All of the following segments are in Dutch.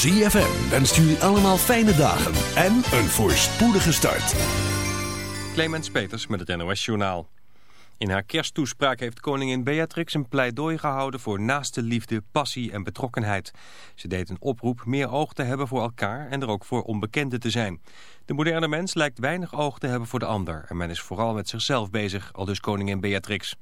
ZFM wenst jullie allemaal fijne dagen en een voorspoedige start. Clemens Peters met het NOS Journaal. In haar kersttoespraak heeft koningin Beatrix een pleidooi gehouden voor naaste liefde, passie en betrokkenheid. Ze deed een oproep meer oog te hebben voor elkaar en er ook voor onbekenden te zijn. De moderne mens lijkt weinig oog te hebben voor de ander en men is vooral met zichzelf bezig, al dus koningin Beatrix.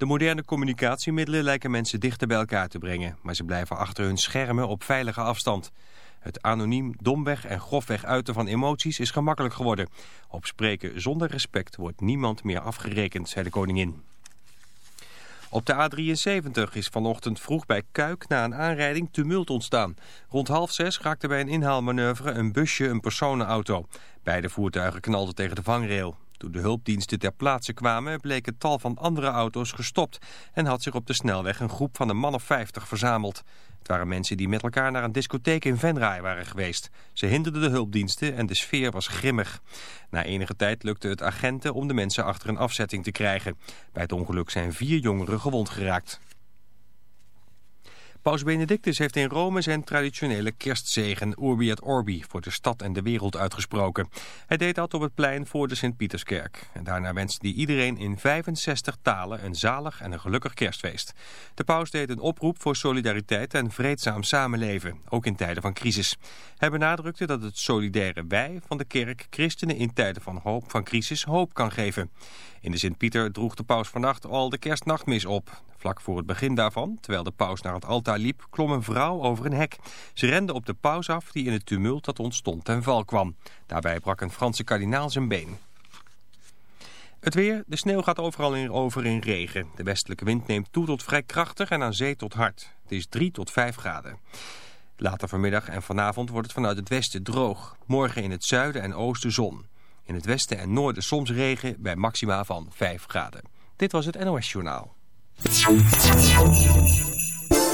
De moderne communicatiemiddelen lijken mensen dichter bij elkaar te brengen, maar ze blijven achter hun schermen op veilige afstand. Het anoniem, domweg en grofweg uiten van emoties is gemakkelijk geworden. Op spreken zonder respect wordt niemand meer afgerekend, zei de koningin. Op de A73 is vanochtend vroeg bij Kuik na een aanrijding tumult ontstaan. Rond half zes raakte bij een inhaalmanoeuvre een busje een personenauto. Beide voertuigen knalden tegen de vangrail. Toen de hulpdiensten ter plaatse kwamen bleek het tal van andere auto's gestopt... en had zich op de snelweg een groep van een man of 50 verzameld. Het waren mensen die met elkaar naar een discotheek in Venray waren geweest. Ze hinderden de hulpdiensten en de sfeer was grimmig. Na enige tijd lukte het agenten om de mensen achter een afzetting te krijgen. Bij het ongeluk zijn vier jongeren gewond geraakt. Paus Benedictus heeft in Rome zijn traditionele kerstzegen Urbi et Orbi voor de stad en de wereld uitgesproken. Hij deed dat op het plein voor de Sint-Pieterskerk. En daarna wenste hij iedereen in 65 talen een zalig en een gelukkig kerstfeest. De paus deed een oproep voor solidariteit en vreedzaam samenleven, ook in tijden van crisis. Hij benadrukte dat het solidaire wij van de kerk christenen in tijden van, hoop, van crisis hoop kan geven. In de Sint-Pieter droeg de paus vannacht al de kerstnachtmis op. Vlak voor het begin daarvan, terwijl de paus naar het altaar liep, klom een vrouw over een hek. Ze rende op de paus af die in het tumult dat ontstond ten val kwam. Daarbij brak een Franse kardinaal zijn been. Het weer, de sneeuw gaat overal in, over in regen. De westelijke wind neemt toe tot vrij krachtig en aan zee tot hard. Het is 3 tot 5 graden. Later vanmiddag en vanavond wordt het vanuit het westen droog. Morgen in het zuiden en oosten zon. In het westen en noorden soms regen bij maxima van 5 graden. Dit was het NOS Journaal.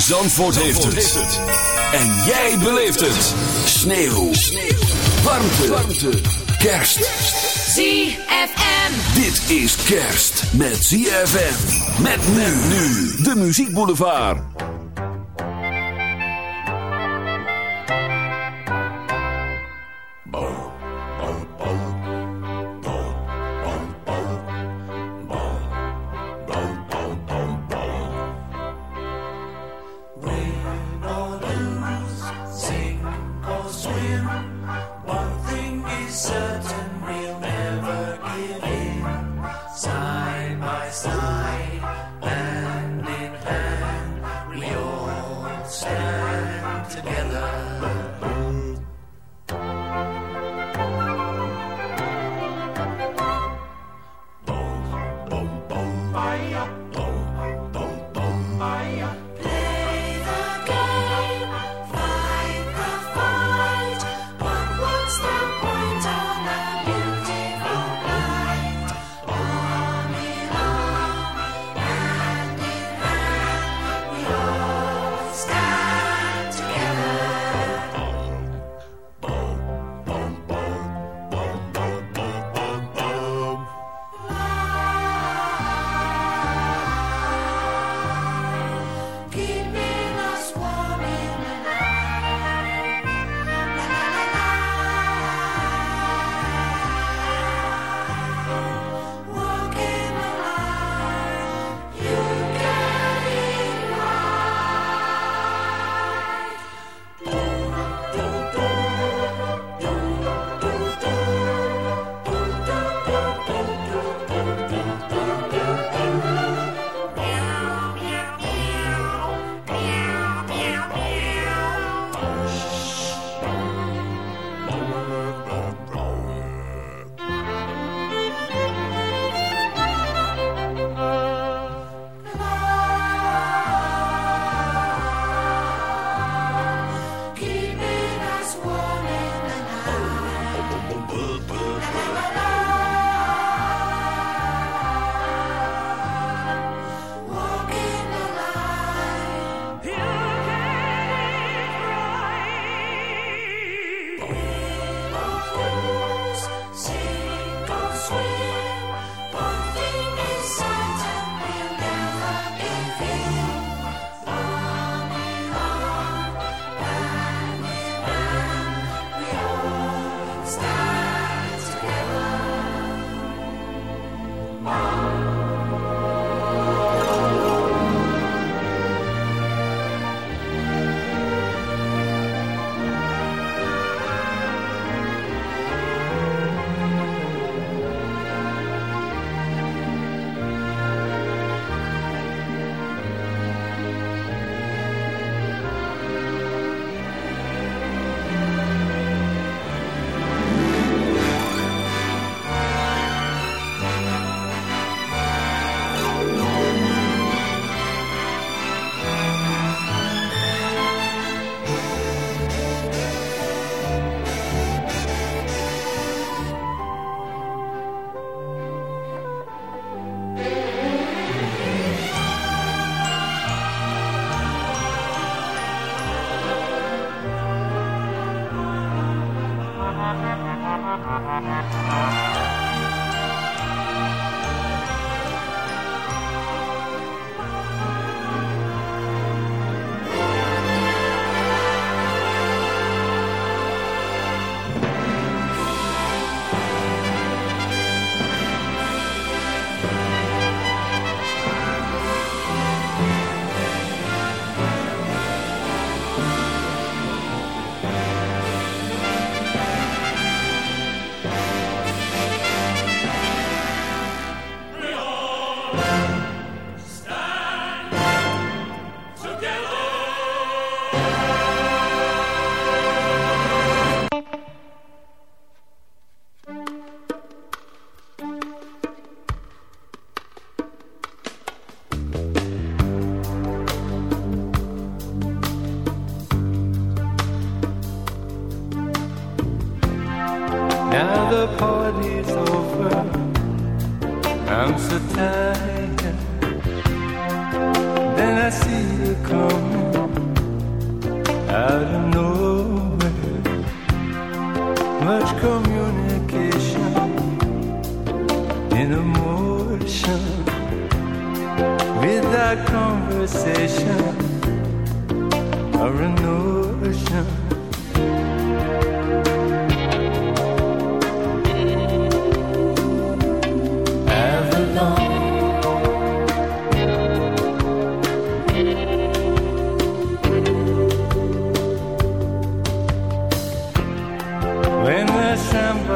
Zandvoort heeft het. En jij beleeft het. Sneeuw. Warmte. Warmte. Kerst. ZFM. Dit is kerst met ZFM. Met nu nu. De Muziek Boulevard.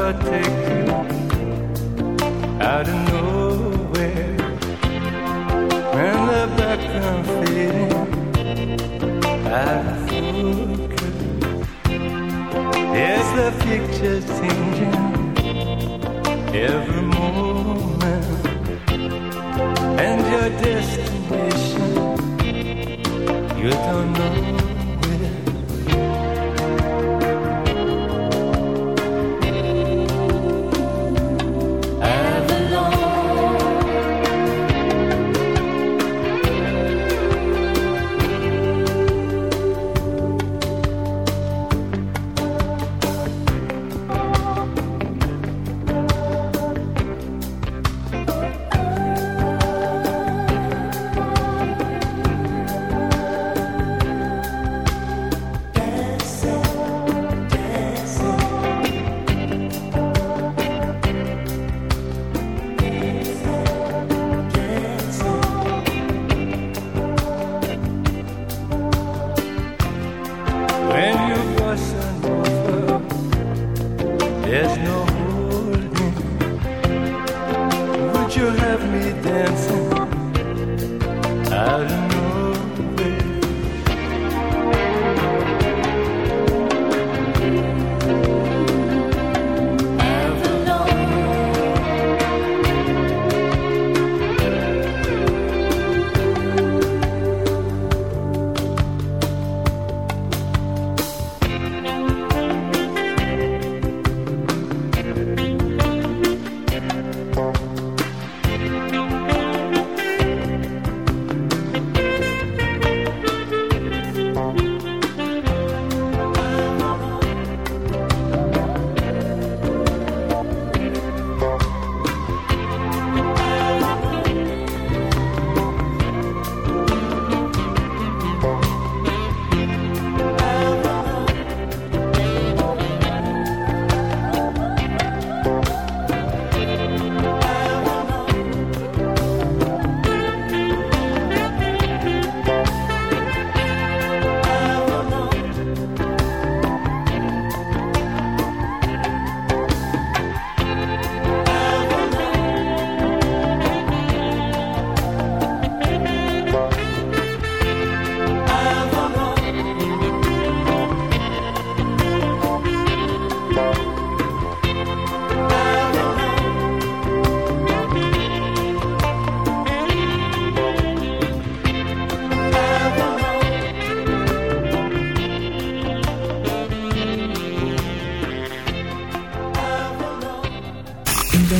I'd take you out of nowhere. When the background fading, I focus. There's the picture changing every moment, and your destination. You don't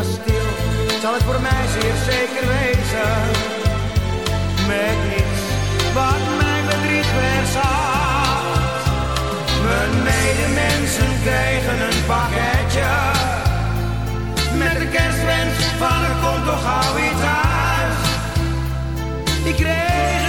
kasteel zal het voor mij zeer zeker wezen. Met niets wat mijn verdriet verzacht. Mijn medemensen krijgen een pakketje. Met de kerstwens van er komt toch gauw iets uit. Ik kreeg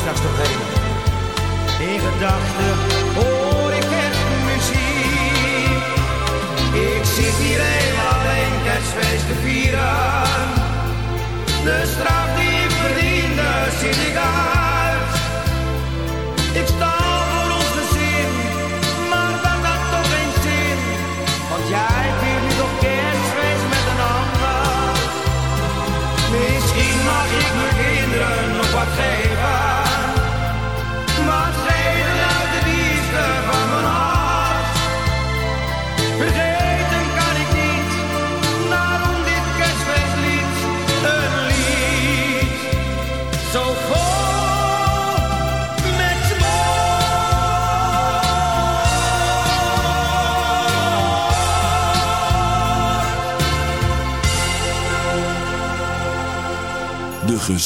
straks nog heen. In gedachten hoor ik kerstmuziek. Ik zit hier helemaal alleen kerstfeest te vieren. De straat die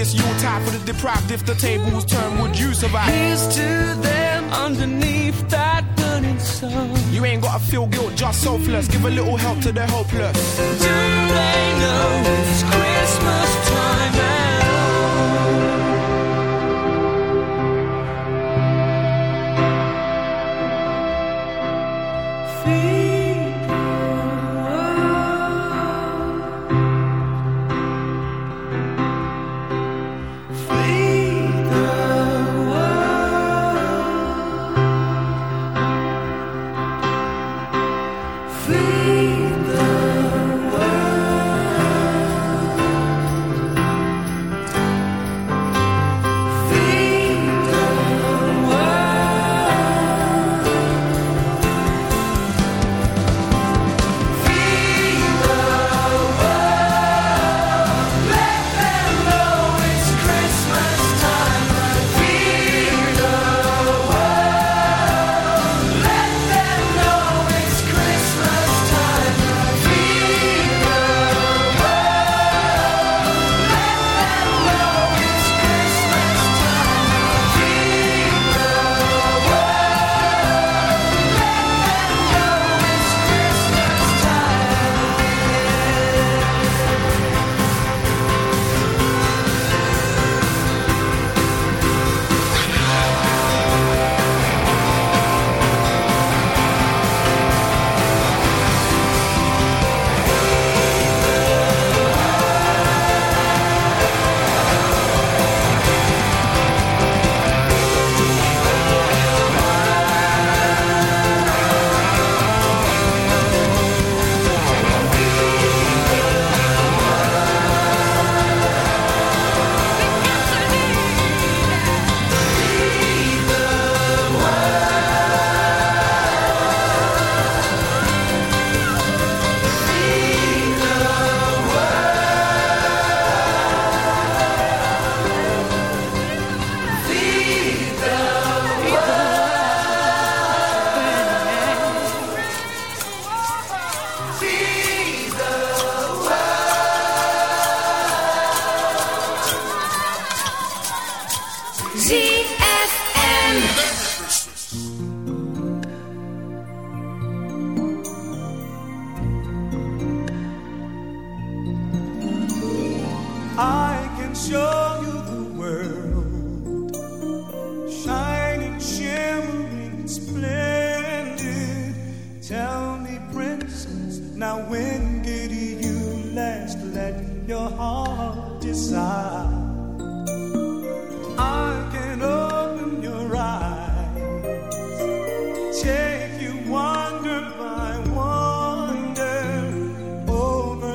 this Yuletide for the deprived. If the table was turned, would you survive? Here's to them underneath that burning sun. You ain't gotta feel guilt, just selfless. Give a little help to the hopeless. Do they know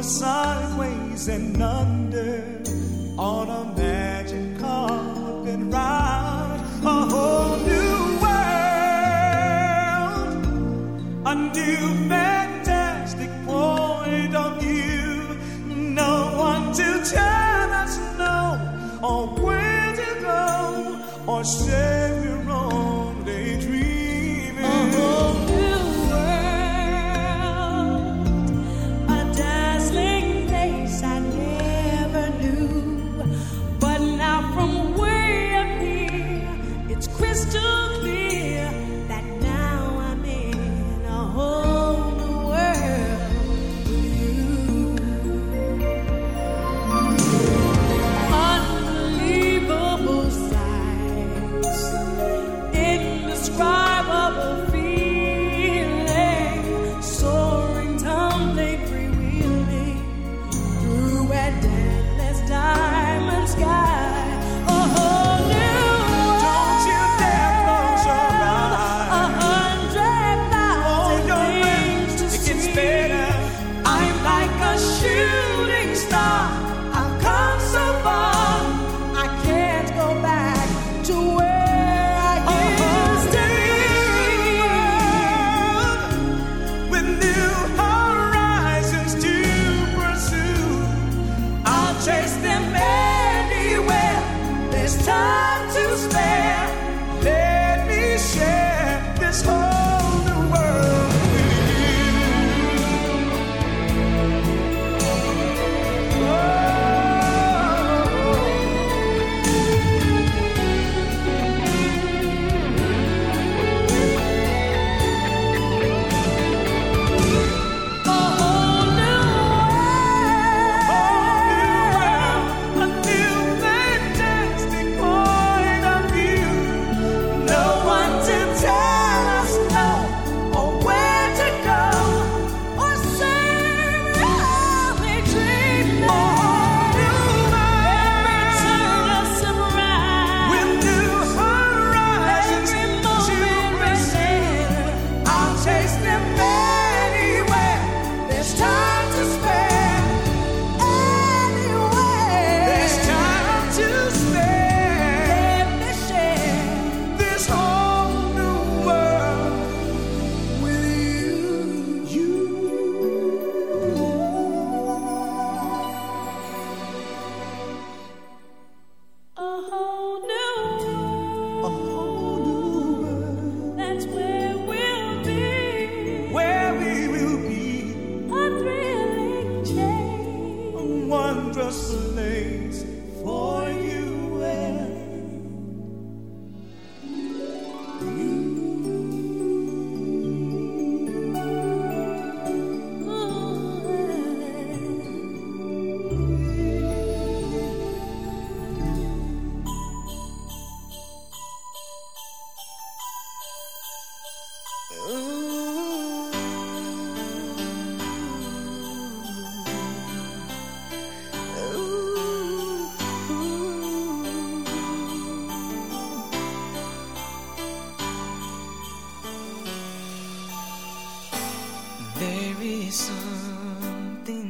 sideways and under.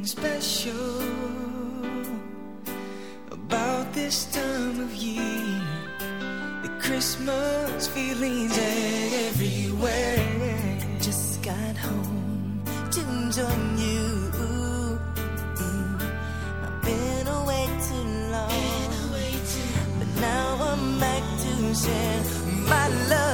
special about this time of year. The Christmas feelings everywhere. Just got home to join you. I've been away too long, but now I'm back to share my love.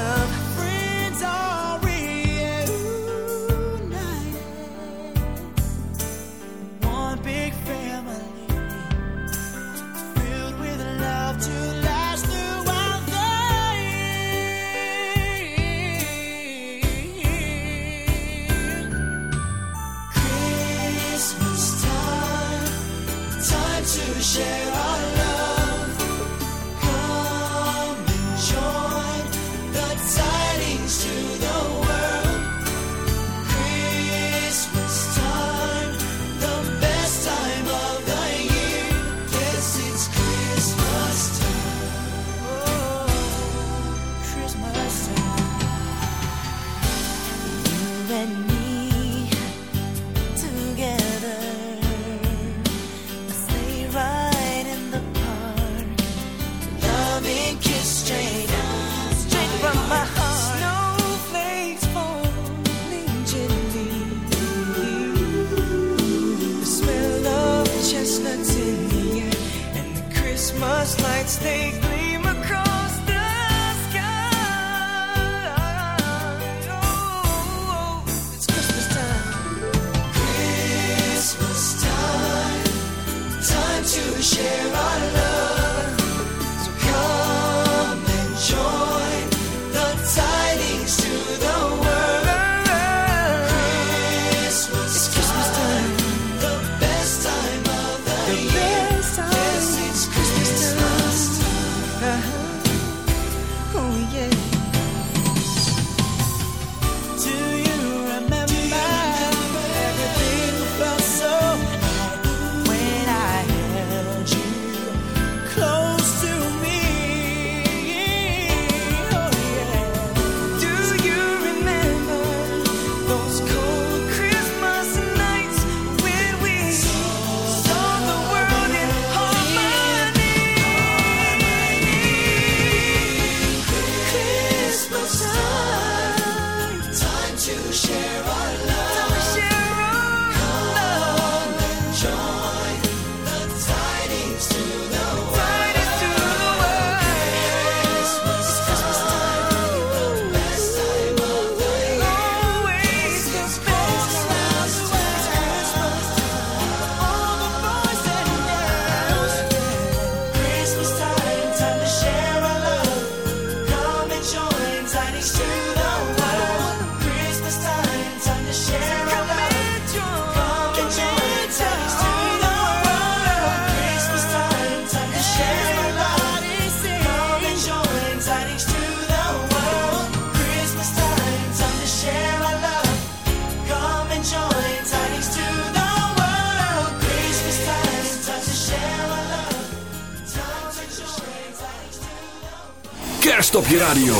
radio.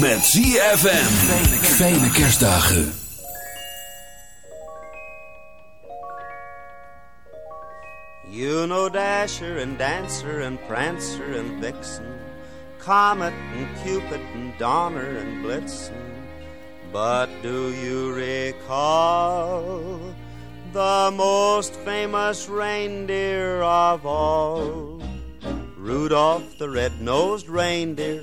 Met ZFM. Fijne kerstdagen. You know Dasher and Dancer and Prancer and Vixen. Comet and Cupid and Donner and Blitzen. But do you recall the most famous reindeer of all? Rudolph the red-nosed reindeer